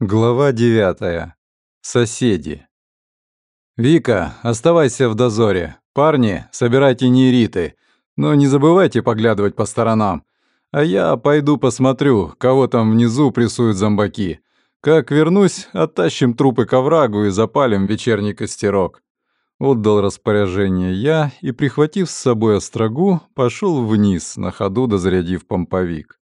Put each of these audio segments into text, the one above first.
Глава 9. Соседи. «Вика, оставайся в дозоре. Парни, собирайте нейриты. Но не забывайте поглядывать по сторонам. А я пойду посмотрю, кого там внизу прессуют зомбаки. Как вернусь, оттащим трупы к оврагу и запалим вечерний костерок». Отдал распоряжение я и, прихватив с собой острогу, пошел вниз, на ходу дозарядив помповик.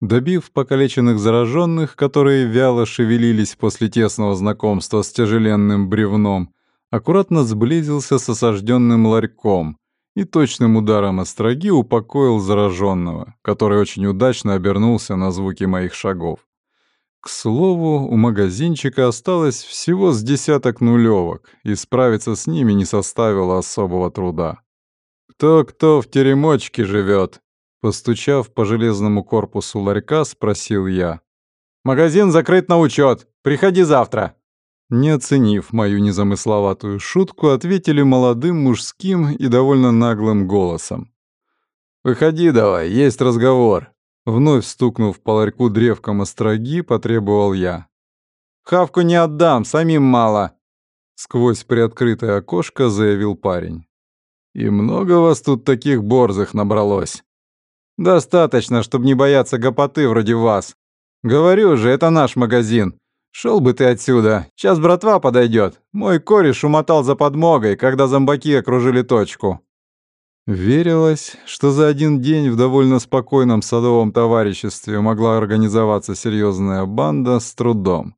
Добив покалеченных зараженных, которые вяло шевелились после тесного знакомства с тяжеленным бревном, аккуратно сблизился с осажденным ларьком и точным ударом остроги упокоил зараженного, который очень удачно обернулся на звуки моих шагов. К слову, у магазинчика осталось всего с десяток нулевок, и справиться с ними не составило особого труда. «Кто-кто в теремочке живет?» Постучав по железному корпусу ларька, спросил я. «Магазин закрыт на учет. Приходи завтра». Не оценив мою незамысловатую шутку, ответили молодым мужским и довольно наглым голосом. «Выходи давай, есть разговор». Вновь стукнув по ларьку древком остроги, потребовал я. «Хавку не отдам, самим мало», — сквозь приоткрытое окошко заявил парень. «И много вас тут таких борзых набралось?» Достаточно, чтобы не бояться гопоты вроде вас. Говорю же, это наш магазин. Шел бы ты отсюда. Сейчас братва подойдет. Мой кореш умотал за подмогой, когда зомбаки окружили точку. Верилось, что за один день в довольно спокойном садовом товариществе могла организоваться серьезная банда с трудом.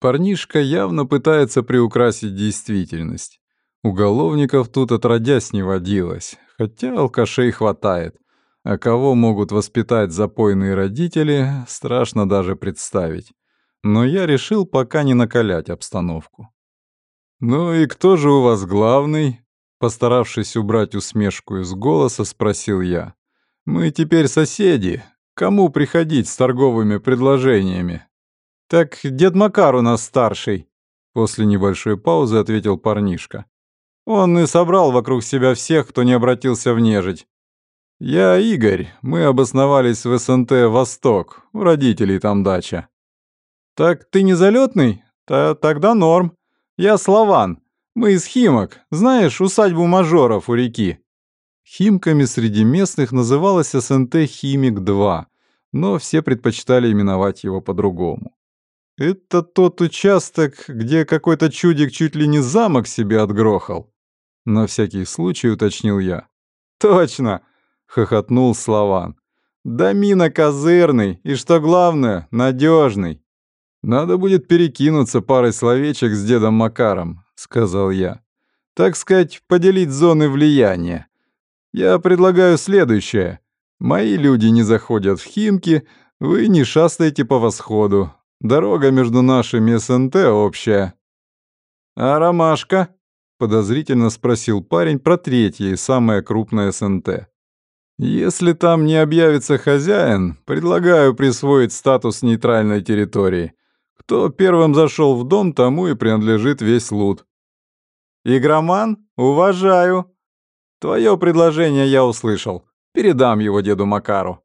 Парнишка явно пытается приукрасить действительность. Уголовников тут отродясь не водилось, хотя алкашей хватает — а кого могут воспитать запойные родители, страшно даже представить. Но я решил пока не накалять обстановку. «Ну и кто же у вас главный?» Постаравшись убрать усмешку из голоса, спросил я. «Мы теперь соседи. Кому приходить с торговыми предложениями?» «Так дед Макар у нас старший», — после небольшой паузы ответил парнишка. «Он и собрал вокруг себя всех, кто не обратился в нежить. «Я Игорь. Мы обосновались в СНТ «Восток». У родителей там дача». «Так ты не залетный? Та тогда норм. Я Слован. Мы из Химок. Знаешь, усадьбу мажоров у реки». Химками среди местных называлась СНТ «Химик-2», но все предпочитали именовать его по-другому. «Это тот участок, где какой-то чудик чуть ли не замок себе отгрохал?» На всякий случай уточнил я. «Точно!» — хохотнул Слован. «Да мина козырный, и что главное, надежный. «Надо будет перекинуться парой словечек с дедом Макаром», — сказал я. «Так сказать, поделить зоны влияния. Я предлагаю следующее. Мои люди не заходят в Химки, вы не шастаете по восходу. Дорога между нашими СНТ общая». «А ромашка?» — подозрительно спросил парень про третье и самое крупное СНТ. Если там не объявится хозяин, предлагаю присвоить статус нейтральной территории. Кто первым зашел в дом, тому и принадлежит весь лут. Игроман, уважаю. Твое предложение я услышал. Передам его деду Макару.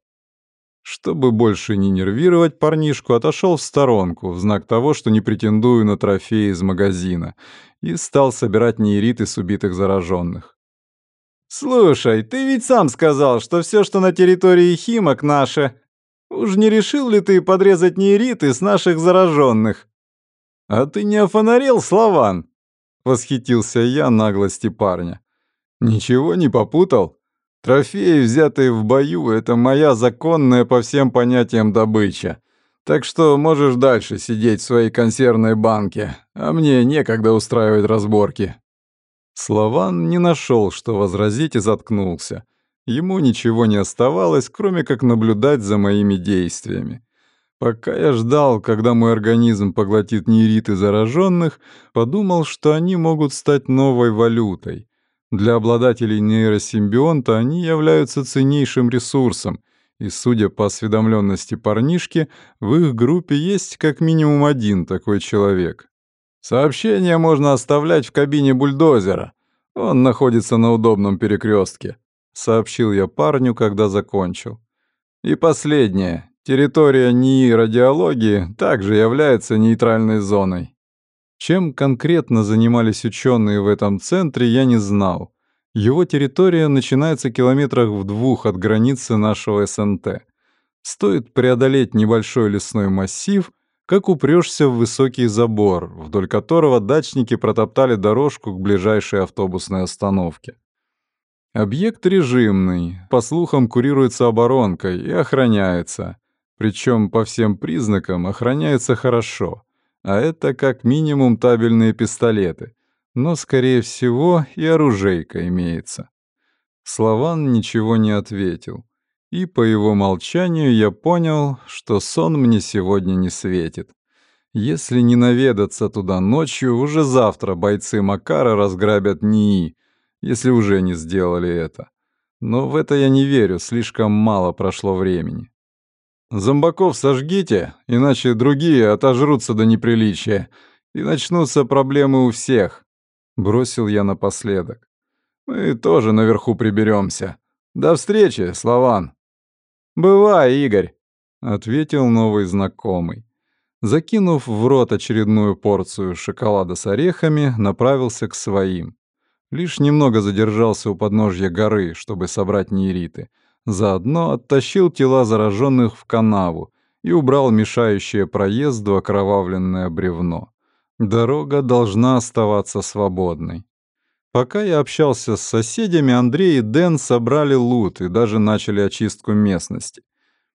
Чтобы больше не нервировать парнишку, отошел в сторонку, в знак того, что не претендую на трофеи из магазина, и стал собирать нейриты с убитых зараженных. «Слушай, ты ведь сам сказал, что все, что на территории Химок, наше. Уж не решил ли ты подрезать нейриты с наших зараженных?» «А ты не офонарел, Слован?» — восхитился я наглости парня. «Ничего не попутал? Трофеи, взятые в бою, — это моя законная по всем понятиям добыча. Так что можешь дальше сидеть в своей консервной банке, а мне некогда устраивать разборки». Слован не нашел, что возразить, и заткнулся. Ему ничего не оставалось, кроме как наблюдать за моими действиями. Пока я ждал, когда мой организм поглотит нейриты зараженных, подумал, что они могут стать новой валютой. Для обладателей нейросимбионта они являются ценнейшим ресурсом, и, судя по осведомленности парнишки, в их группе есть как минимум один такой человек. Сообщение можно оставлять в кабине бульдозера. Он находится на удобном перекрестке, сообщил я парню, когда закончил. И последнее. Территория НИИ радиологии также является нейтральной зоной. Чем конкретно занимались ученые в этом центре, я не знал. Его территория начинается километрах в двух от границы нашего СНТ. Стоит преодолеть небольшой лесной массив, как упрёшься в высокий забор, вдоль которого дачники протоптали дорожку к ближайшей автобусной остановке. Объект режимный, по слухам, курируется оборонкой и охраняется. Причем по всем признакам охраняется хорошо. А это как минимум табельные пистолеты. Но, скорее всего, и оружейка имеется. Слован ничего не ответил. И по его молчанию я понял, что сон мне сегодня не светит. Если не наведаться туда ночью, уже завтра бойцы Макара разграбят НИИ, если уже не сделали это. Но в это я не верю, слишком мало прошло времени. Зомбаков сожгите, иначе другие отожрутся до неприличия, и начнутся проблемы у всех. Бросил я напоследок. Мы тоже наверху приберемся. До встречи, Слован. Бывай, Игорь, ответил новый знакомый. Закинув в рот очередную порцию шоколада с орехами, направился к своим. Лишь немного задержался у подножья горы, чтобы собрать нейриты. Заодно оттащил тела зараженных в канаву и убрал мешающее проезду окровавленное бревно. Дорога должна оставаться свободной. Пока я общался с соседями, Андрей и Дэн собрали лут и даже начали очистку местности.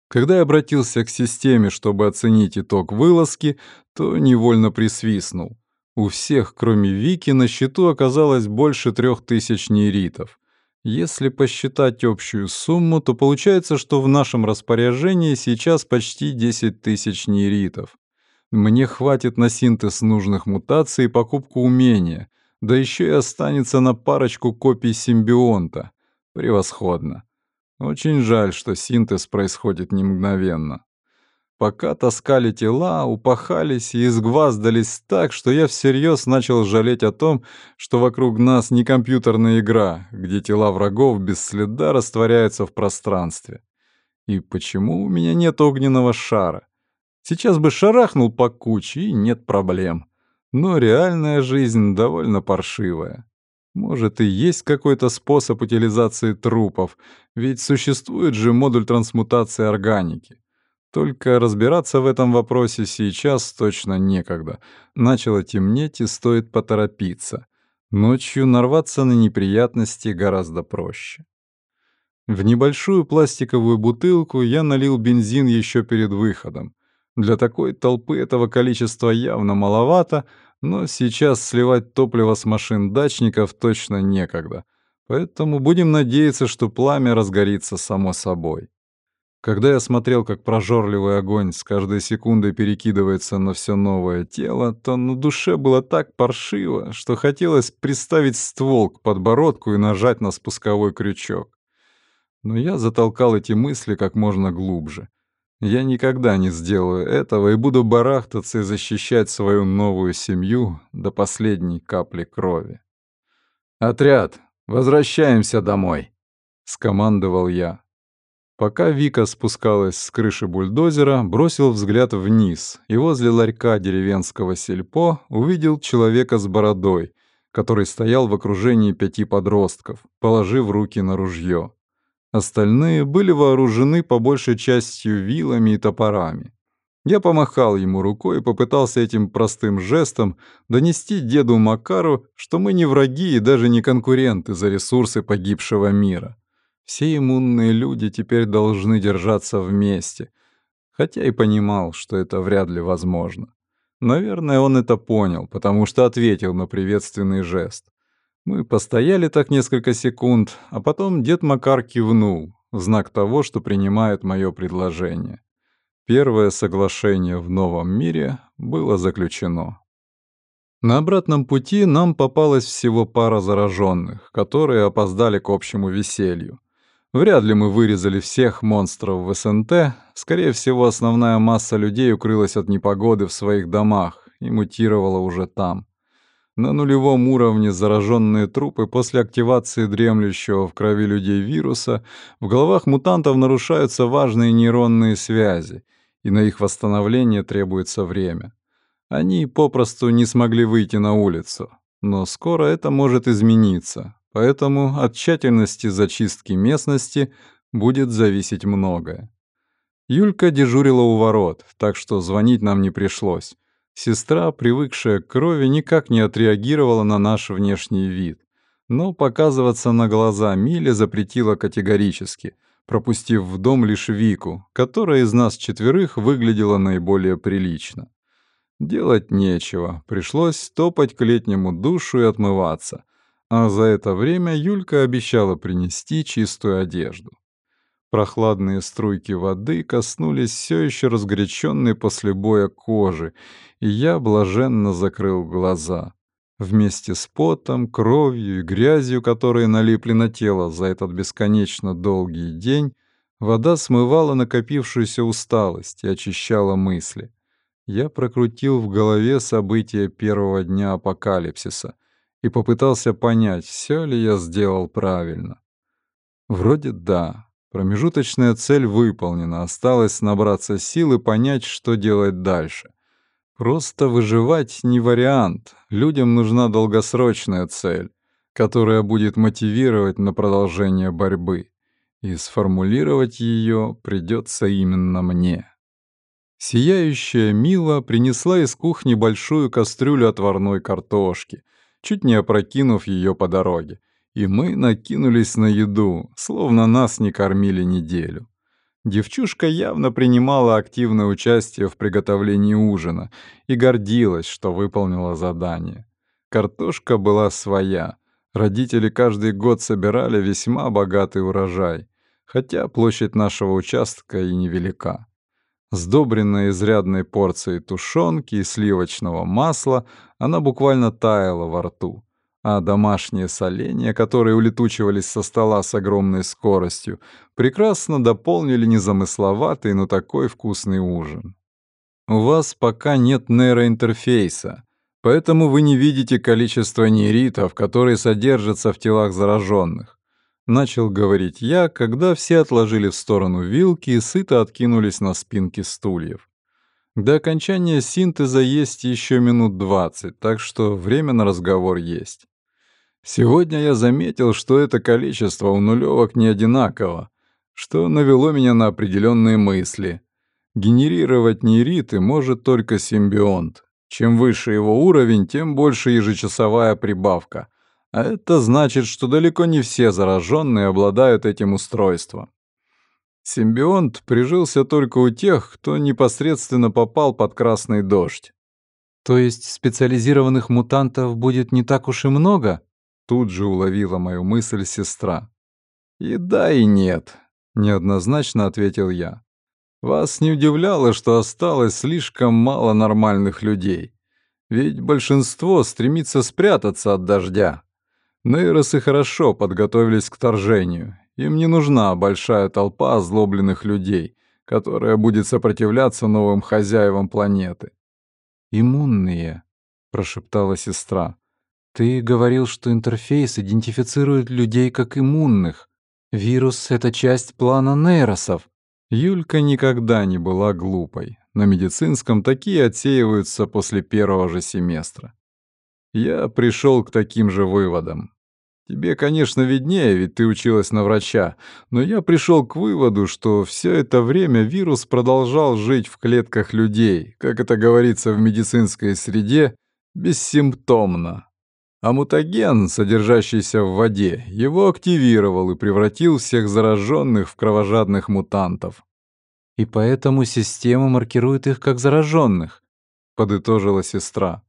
Когда я обратился к системе, чтобы оценить итог вылазки, то невольно присвистнул. У всех, кроме Вики, на счету оказалось больше трех тысяч нейритов. Если посчитать общую сумму, то получается, что в нашем распоряжении сейчас почти 10 тысяч нейритов. Мне хватит на синтез нужных мутаций и покупку умения, да еще и останется на парочку копий симбионта. Превосходно. Очень жаль, что синтез происходит не мгновенно. Пока таскали тела, упахались и изгваздались так, что я всерьез начал жалеть о том, что вокруг нас не компьютерная игра, где тела врагов без следа растворяются в пространстве. И почему у меня нет огненного шара? Сейчас бы шарахнул по куче, и нет проблем. Но реальная жизнь довольно паршивая. Может, и есть какой-то способ утилизации трупов, ведь существует же модуль трансмутации органики. Только разбираться в этом вопросе сейчас точно некогда. Начало темнеть и стоит поторопиться. Ночью нарваться на неприятности гораздо проще. В небольшую пластиковую бутылку я налил бензин еще перед выходом. Для такой толпы этого количества явно маловато, но сейчас сливать топливо с машин дачников точно некогда. Поэтому будем надеяться, что пламя разгорится само собой. Когда я смотрел, как прожорливый огонь с каждой секундой перекидывается на все новое тело, то на душе было так паршиво, что хотелось приставить ствол к подбородку и нажать на спусковой крючок. Но я затолкал эти мысли как можно глубже. Я никогда не сделаю этого и буду барахтаться и защищать свою новую семью до последней капли крови. «Отряд, возвращаемся домой», — скомандовал я. Пока Вика спускалась с крыши бульдозера, бросил взгляд вниз и возле ларька деревенского сельпо увидел человека с бородой, который стоял в окружении пяти подростков, положив руки на ружье. Остальные были вооружены по большей частью вилами и топорами. Я помахал ему рукой и попытался этим простым жестом донести деду Макару, что мы не враги и даже не конкуренты за ресурсы погибшего мира. Все иммунные люди теперь должны держаться вместе, хотя и понимал, что это вряд ли возможно. Наверное, он это понял, потому что ответил на приветственный жест. Мы постояли так несколько секунд, а потом дед Макар кивнул, в знак того, что принимает мое предложение. Первое соглашение в новом мире было заключено. На обратном пути нам попалось всего пара зараженных, которые опоздали к общему веселью. Вряд ли мы вырезали всех монстров в СНТ. Скорее всего, основная масса людей укрылась от непогоды в своих домах и мутировала уже там. На нулевом уровне зараженные трупы после активации дремлющего в крови людей вируса в головах мутантов нарушаются важные нейронные связи, и на их восстановление требуется время. Они попросту не смогли выйти на улицу. Но скоро это может измениться, поэтому от тщательности зачистки местности будет зависеть многое. Юлька дежурила у ворот, так что звонить нам не пришлось. Сестра, привыкшая к крови, никак не отреагировала на наш внешний вид. Но показываться на глаза Миле запретила категорически, пропустив в дом лишь Вику, которая из нас четверых выглядела наиболее прилично. Делать нечего, пришлось топать к летнему душу и отмываться. А за это время Юлька обещала принести чистую одежду. Прохладные струйки воды коснулись все еще разгоряченной после боя кожи, и я блаженно закрыл глаза. Вместе с потом, кровью и грязью, которые налипли на тело за этот бесконечно долгий день, вода смывала накопившуюся усталость и очищала мысли. Я прокрутил в голове события первого дня апокалипсиса и попытался понять, все ли я сделал правильно. Вроде да, Промежуточная цель выполнена, осталось набраться сил и понять, что делать дальше. Просто выживать не вариант, людям нужна долгосрочная цель, которая будет мотивировать на продолжение борьбы. И сформулировать ее придется именно мне. Сияющая Мила принесла из кухни большую кастрюлю отварной картошки, чуть не опрокинув ее по дороге и мы накинулись на еду, словно нас не кормили неделю. Девчушка явно принимала активное участие в приготовлении ужина и гордилась, что выполнила задание. Картошка была своя. Родители каждый год собирали весьма богатый урожай, хотя площадь нашего участка и невелика. Сдобренная изрядной порцией тушенки и сливочного масла, она буквально таяла во рту а домашние соленья, которые улетучивались со стола с огромной скоростью, прекрасно дополнили незамысловатый, но такой вкусный ужин. У вас пока нет нейроинтерфейса, поэтому вы не видите количество нейритов, которые содержатся в телах зараженных. Начал говорить я, когда все отложили в сторону вилки и сыто откинулись на спинки стульев. До окончания синтеза есть еще минут двадцать, так что время на разговор есть. Сегодня я заметил, что это количество у нулевок не одинаково, что навело меня на определенные мысли. Генерировать нейриты может только симбионт. Чем выше его уровень, тем больше ежечасовая прибавка. А это значит, что далеко не все зараженные обладают этим устройством. Симбионт прижился только у тех, кто непосредственно попал под красный дождь. То есть специализированных мутантов будет не так уж и много? Тут же уловила мою мысль сестра. «И да, и нет», — неоднозначно ответил я. «Вас не удивляло, что осталось слишком мало нормальных людей? Ведь большинство стремится спрятаться от дождя. Нейросы хорошо подготовились к торжению. Им не нужна большая толпа озлобленных людей, которая будет сопротивляться новым хозяевам планеты». «Иммунные», — прошептала сестра. Ты говорил, что интерфейс идентифицирует людей как иммунных. Вирус — это часть плана нейросов. Юлька никогда не была глупой. На медицинском такие отсеиваются после первого же семестра. Я пришел к таким же выводам. Тебе, конечно, виднее, ведь ты училась на врача, но я пришел к выводу, что все это время вирус продолжал жить в клетках людей, как это говорится в медицинской среде, бессимптомно. А мутаген, содержащийся в воде, его активировал и превратил всех зараженных в кровожадных мутантов. «И поэтому система маркирует их как зараженных», — подытожила сестра.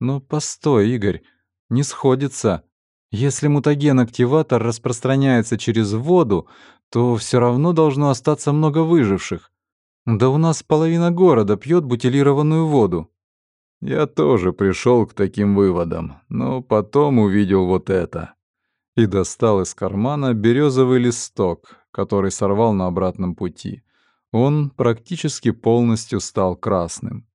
«Но постой, Игорь, не сходится. Если мутаген-активатор распространяется через воду, то все равно должно остаться много выживших. Да у нас половина города пьет бутилированную воду». Я тоже пришел к таким выводам, но потом увидел вот это. И достал из кармана березовый листок, который сорвал на обратном пути. Он практически полностью стал красным.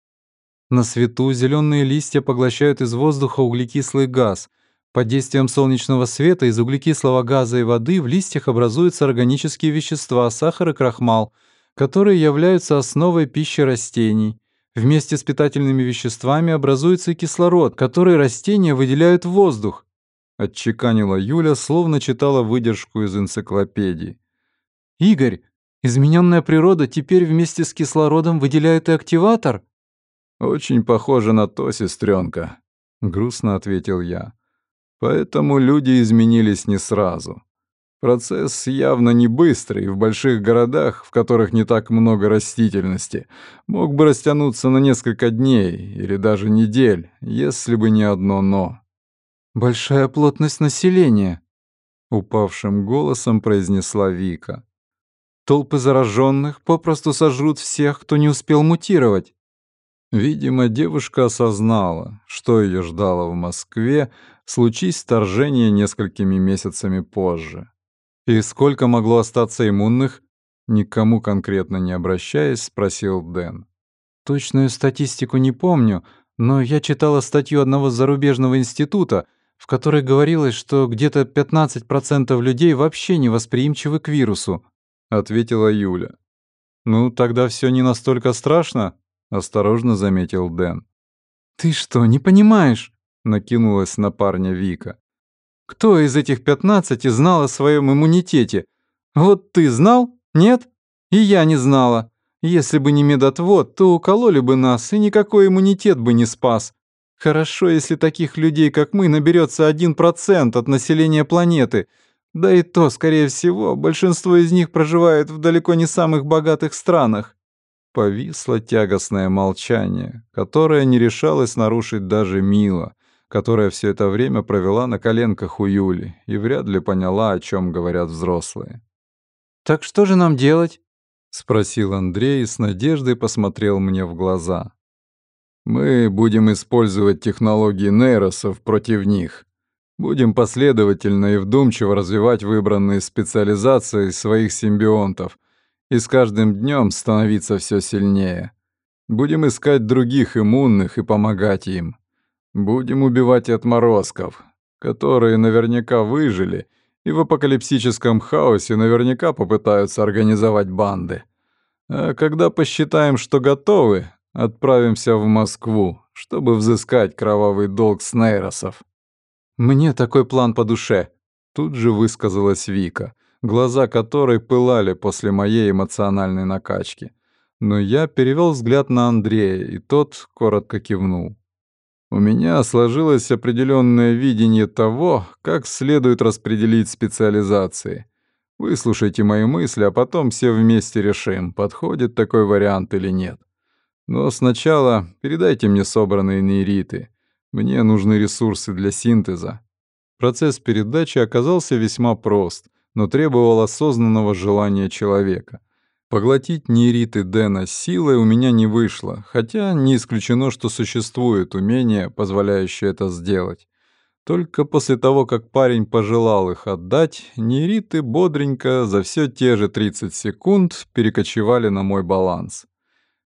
На свету зеленые листья поглощают из воздуха углекислый газ. Под действием солнечного света из углекислого газа и воды в листьях образуются органические вещества, сахар и крахмал, которые являются основой пищи растений. Вместе с питательными веществами образуется и кислород, который растения выделяют в воздух. Отчеканила Юля, словно читала выдержку из энциклопедии. «Игорь, измененная природа теперь вместе с кислородом выделяет и активатор?» «Очень похоже на то, сестренка, грустно ответил я. «Поэтому люди изменились не сразу. Процесс явно не быстрый, в больших городах, в которых не так много растительности, мог бы растянуться на несколько дней или даже недель, если бы не одно «но». «Большая плотность населения», — упавшим голосом произнесла Вика. «Толпы зараженных попросту сожрут всех, кто не успел мутировать». Видимо, девушка осознала, что ее ждало в Москве, случись вторжение несколькими месяцами позже. «И сколько могло остаться иммунных?» Никому конкретно не обращаясь, спросил Дэн. «Точную статистику не помню, но я читала статью одного зарубежного института, в которой говорилось, что где-то 15% людей вообще не восприимчивы к вирусу», — ответила Юля. «Ну, тогда все не настолько страшно», — осторожно заметил Дэн. «Ты что, не понимаешь?» — накинулась на парня Вика. Кто из этих пятнадцати знал о своем иммунитете? Вот ты знал? Нет? И я не знала. Если бы не медотвод, то укололи бы нас, и никакой иммунитет бы не спас. Хорошо, если таких людей, как мы, наберется один процент от населения планеты. Да и то, скорее всего, большинство из них проживает в далеко не самых богатых странах. Повисло тягостное молчание, которое не решалось нарушить даже Мила — которая все это время провела на коленках у Юли и вряд ли поняла, о чем говорят взрослые. «Так что же нам делать?» — спросил Андрей и с надеждой посмотрел мне в глаза. «Мы будем использовать технологии нейросов против них. Будем последовательно и вдумчиво развивать выбранные специализации своих симбионтов и с каждым днем становиться все сильнее. Будем искать других иммунных и помогать им. Будем убивать отморозков, которые наверняка выжили и в апокалипсическом хаосе наверняка попытаются организовать банды. А когда посчитаем, что готовы, отправимся в Москву, чтобы взыскать кровавый долг с. «Мне такой план по душе», — тут же высказалась Вика, глаза которой пылали после моей эмоциональной накачки. Но я перевел взгляд на Андрея, и тот коротко кивнул. У меня сложилось определенное видение того, как следует распределить специализации. Выслушайте мои мысли, а потом все вместе решим, подходит такой вариант или нет. Но сначала передайте мне собранные нейриты. Мне нужны ресурсы для синтеза. Процесс передачи оказался весьма прост, но требовал осознанного желания человека. Поглотить нейриты Дэна силой у меня не вышло, хотя не исключено, что существует умение, позволяющее это сделать. Только после того, как парень пожелал их отдать, нейриты бодренько за все те же 30 секунд перекочевали на мой баланс.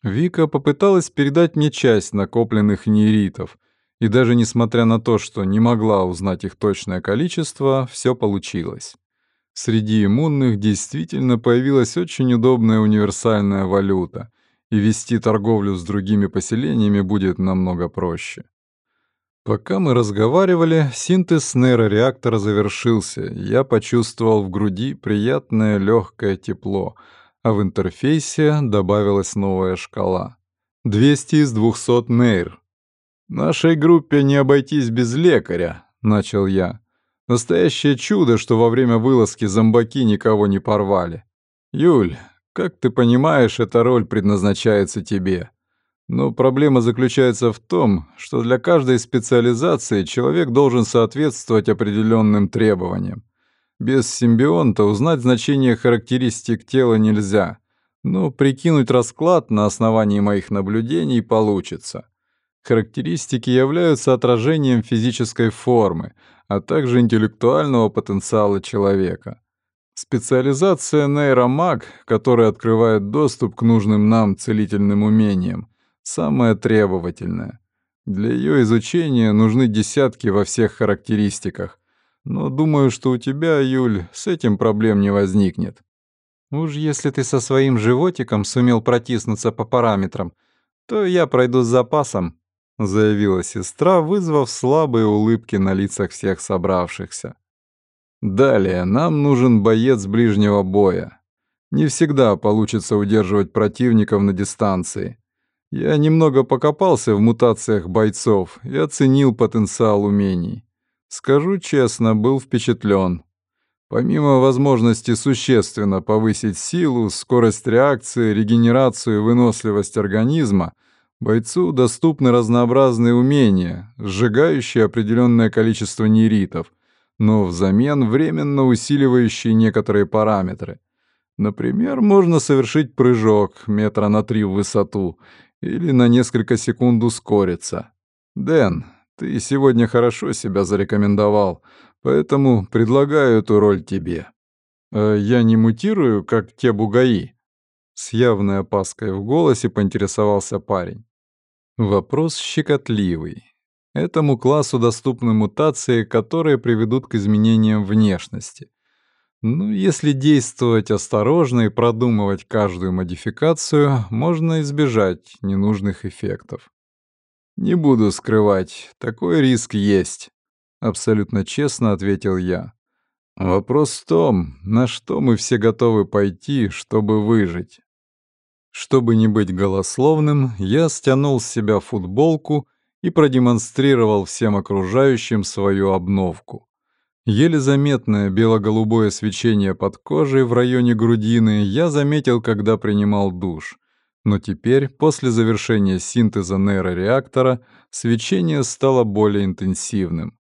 Вика попыталась передать мне часть накопленных нейритов, и даже несмотря на то, что не могла узнать их точное количество, все получилось. Среди иммунных действительно появилась очень удобная универсальная валюта, и вести торговлю с другими поселениями будет намного проще. Пока мы разговаривали, синтез нейрореактора завершился, я почувствовал в груди приятное легкое тепло, а в интерфейсе добавилась новая шкала. 200 из 200 нейр. «Нашей группе не обойтись без лекаря», — начал я. Настоящее чудо, что во время вылазки зомбаки никого не порвали. Юль, как ты понимаешь, эта роль предназначается тебе. Но проблема заключается в том, что для каждой специализации человек должен соответствовать определенным требованиям. Без симбионта узнать значение характеристик тела нельзя, но прикинуть расклад на основании моих наблюдений получится. Характеристики являются отражением физической формы — а также интеллектуального потенциала человека. Специализация нейромаг, которая открывает доступ к нужным нам целительным умениям, самая требовательная. Для ее изучения нужны десятки во всех характеристиках. Но думаю, что у тебя, Юль, с этим проблем не возникнет. Уж если ты со своим животиком сумел протиснуться по параметрам, то я пройду с запасом, заявила сестра, вызвав слабые улыбки на лицах всех собравшихся. Далее нам нужен боец ближнего боя. Не всегда получится удерживать противников на дистанции. Я немного покопался в мутациях бойцов и оценил потенциал умений. Скажу честно, был впечатлен. Помимо возможности существенно повысить силу, скорость реакции, регенерацию и выносливость организма, бойцу доступны разнообразные умения, сжигающие определенное количество нейритов, но взамен временно усиливающие некоторые параметры. Например, можно совершить прыжок метра на три в высоту или на несколько секунд ускориться. Дэн, ты сегодня хорошо себя зарекомендовал, поэтому предлагаю эту роль тебе. А я не мутирую, как те бугаи. С явной опаской в голосе поинтересовался парень. Вопрос щекотливый. Этому классу доступны мутации, которые приведут к изменениям внешности. Ну, если действовать осторожно и продумывать каждую модификацию, можно избежать ненужных эффектов. Не буду скрывать, такой риск есть, абсолютно честно ответил я. Вопрос в том, на что мы все готовы пойти, чтобы выжить. Чтобы не быть голословным, я стянул с себя футболку и продемонстрировал всем окружающим свою обновку. Еле заметное бело-голубое свечение под кожей в районе грудины я заметил, когда принимал душ. Но теперь, после завершения синтеза нейрореактора, свечение стало более интенсивным.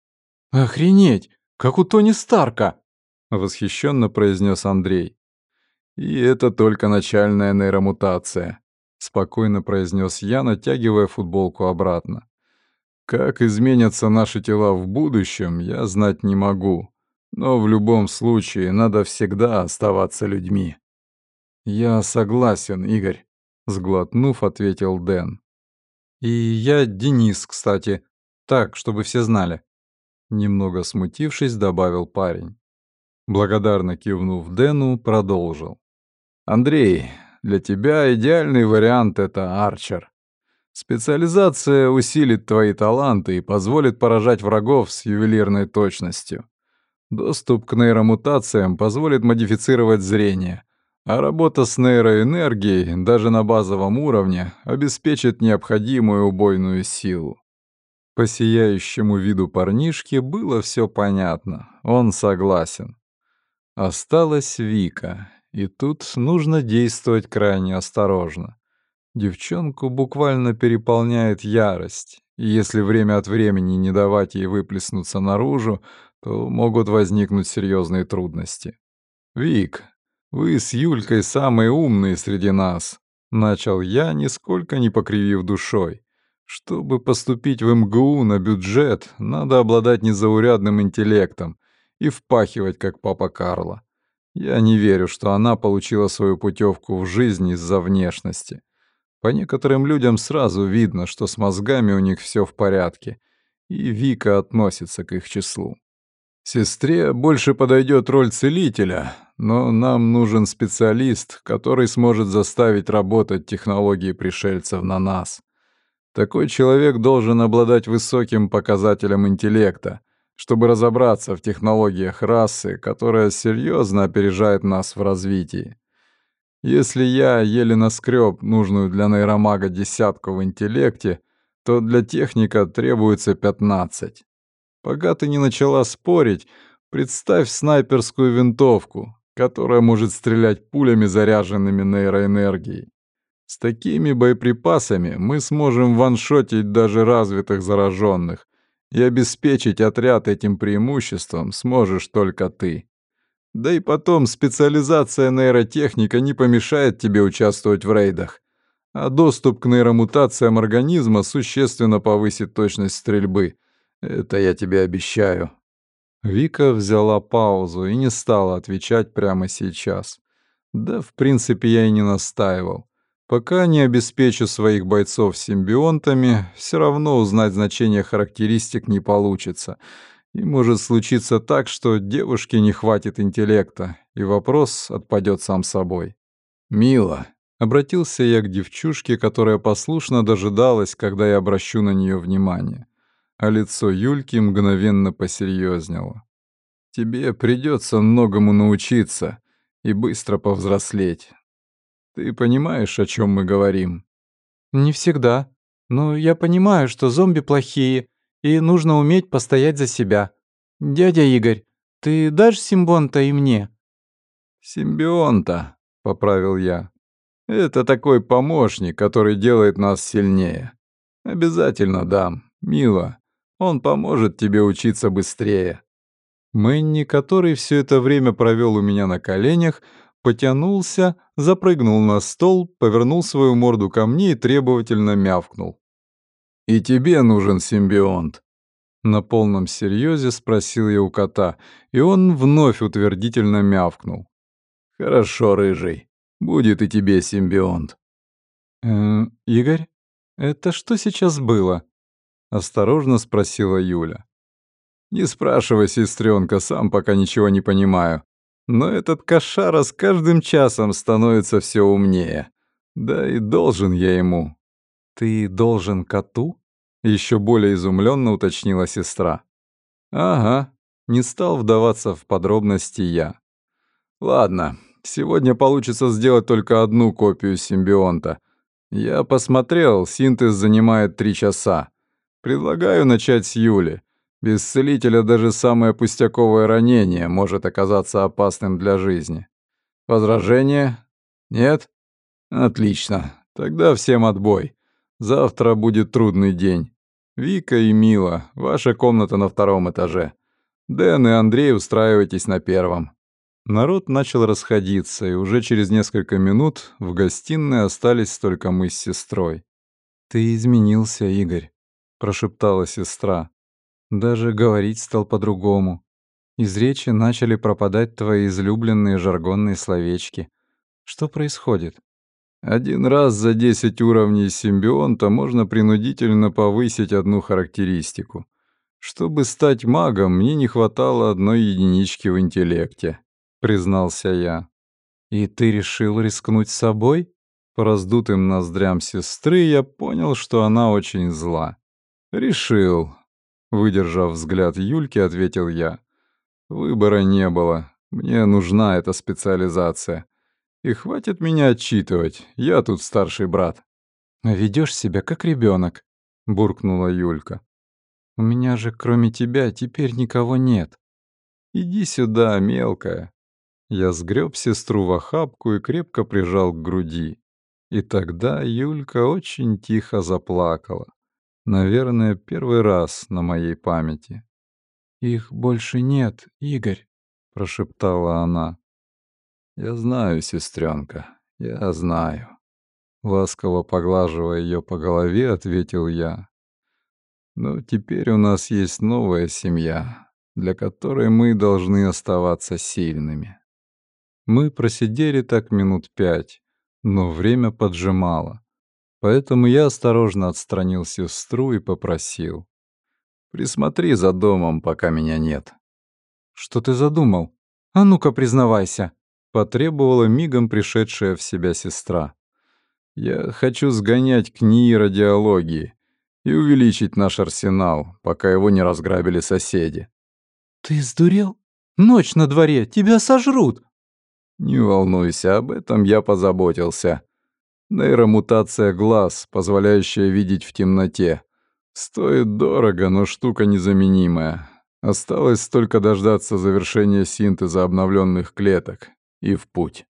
«Охренеть! Как у Тони Старка!» — восхищенно произнес Андрей. «И это только начальная нейромутация», — спокойно произнес я, натягивая футболку обратно. Как изменятся наши тела в будущем, я знать не могу. Но в любом случае надо всегда оставаться людьми. Я согласен, Игорь, сглотнув, ответил Дэн. И я Денис, кстати. Так, чтобы все знали. Немного смутившись, добавил парень. Благодарно кивнув Дэну, продолжил. Андрей, для тебя идеальный вариант это Арчер. Специализация усилит твои таланты и позволит поражать врагов с ювелирной точностью. Доступ к нейромутациям позволит модифицировать зрение, а работа с нейроэнергией, даже на базовом уровне, обеспечит необходимую убойную силу. По сияющему виду парнишки было все понятно, он согласен. Осталась Вика, и тут нужно действовать крайне осторожно. Девчонку буквально переполняет ярость, и если время от времени не давать ей выплеснуться наружу, то могут возникнуть серьезные трудности. «Вик, вы с Юлькой самые умные среди нас», — начал я, нисколько не покривив душой. «Чтобы поступить в МГУ на бюджет, надо обладать незаурядным интеллектом и впахивать, как папа Карла. Я не верю, что она получила свою путевку в жизнь из-за внешности. По некоторым людям сразу видно, что с мозгами у них все в порядке, и Вика относится к их числу. Сестре больше подойдет роль целителя, но нам нужен специалист, который сможет заставить работать технологии пришельцев на нас. Такой человек должен обладать высоким показателем интеллекта, чтобы разобраться в технологиях расы, которая серьезно опережает нас в развитии. Если я еле наскреб нужную для нейромага десятку в интеллекте, то для техника требуется пятнадцать. Пока ты не начала спорить, представь снайперскую винтовку, которая может стрелять пулями, заряженными нейроэнергией. С такими боеприпасами мы сможем ваншотить даже развитых зараженных, и обеспечить отряд этим преимуществом сможешь только ты. Да и потом специализация нейротехника не помешает тебе участвовать в рейдах. А доступ к нейромутациям организма существенно повысит точность стрельбы. Это я тебе обещаю. Вика взяла паузу и не стала отвечать прямо сейчас. Да, в принципе, я и не настаивал. Пока не обеспечу своих бойцов симбионтами, все равно узнать значение характеристик не получится. И может случиться так, что девушке не хватит интеллекта, и вопрос отпадет сам собой. «Мила», — обратился я к девчушке, которая послушно дожидалась, когда я обращу на нее внимание. А лицо Юльки мгновенно посерьезнело. «Тебе придется многому научиться и быстро повзрослеть. Ты понимаешь, о чем мы говорим? Не всегда. Но я понимаю, что зомби плохие, и нужно уметь постоять за себя. Дядя Игорь, ты дашь симбионта и мне? Симбионта, поправил я. Это такой помощник, который делает нас сильнее. Обязательно дам, мило. Он поможет тебе учиться быстрее. Мэнни, который все это время провел у меня на коленях, потянулся, запрыгнул на стол, повернул свою морду ко мне и требовательно мявкнул. «И тебе нужен симбионт?» На полном серьезе спросил я у кота, и он вновь утвердительно мявкнул. «Хорошо, рыжий, будет и тебе симбионт». «Э, Игорь, это что сейчас было?» — осторожно спросила Юля. «Не спрашивай, сестренка, сам пока ничего не понимаю. Но этот кошара с каждым часом становится все умнее. Да и должен я ему». «Ты должен коту?» — еще более изумленно уточнила сестра. «Ага», — не стал вдаваться в подробности я. «Ладно, сегодня получится сделать только одну копию симбионта. Я посмотрел, синтез занимает три часа. Предлагаю начать с Юли. Без целителя даже самое пустяковое ранение может оказаться опасным для жизни. Возражение? Нет? Отлично. Тогда всем отбой. Завтра будет трудный день. Вика и Мила, ваша комната на втором этаже. Дэн и Андрей устраивайтесь на первом. Народ начал расходиться, и уже через несколько минут в гостиной остались только мы с сестрой. «Ты изменился, Игорь», — прошептала сестра. Даже говорить стал по-другому. Из речи начали пропадать твои излюбленные жаргонные словечки. Что происходит? Один раз за 10 уровней симбионта можно принудительно повысить одну характеристику. Чтобы стать магом, мне не хватало одной единички в интеллекте, признался я. И ты решил рискнуть собой? По раздутым ноздрям сестры я понял, что она очень зла. Решил, Выдержав взгляд Юльки, ответил я. Выбора не было. Мне нужна эта специализация. И хватит меня отчитывать. Я тут старший брат. Ведешь себя как ребенок, буркнула Юлька. У меня же кроме тебя теперь никого нет. Иди сюда, мелкая. Я сгреб сестру в охапку и крепко прижал к груди. И тогда Юлька очень тихо заплакала. Наверное, первый раз на моей памяти. «Их больше нет, Игорь», — прошептала она. «Я знаю, сестренка, я знаю». Ласково поглаживая ее по голове, ответил я. «Но теперь у нас есть новая семья, для которой мы должны оставаться сильными». Мы просидели так минут пять, но время поджимало. Поэтому я осторожно отстранил сестру и попросил. «Присмотри за домом, пока меня нет». «Что ты задумал? А ну-ка, признавайся!» — потребовала мигом пришедшая в себя сестра. «Я хочу сгонять к НИИ радиологии и увеличить наш арсенал, пока его не разграбили соседи». «Ты сдурел? Ночь на дворе, тебя сожрут!» «Не волнуйся, об этом я позаботился», Нейромутация глаз, позволяющая видеть в темноте. Стоит дорого, но штука незаменимая. Осталось только дождаться завершения синтеза обновленных клеток. И в путь.